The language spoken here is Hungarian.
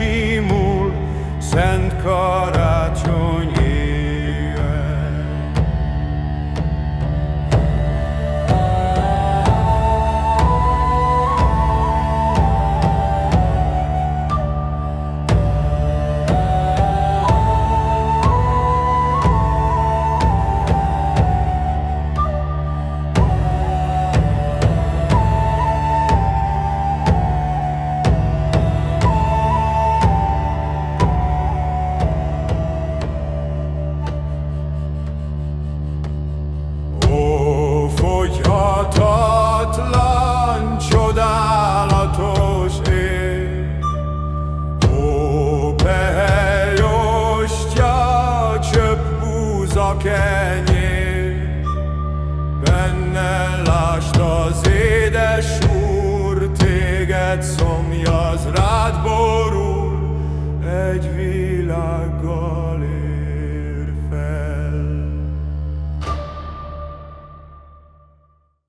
și mult sunt coragios. kenyér, benne lásd az édes úr, téged szomjaz rád borul egy víz.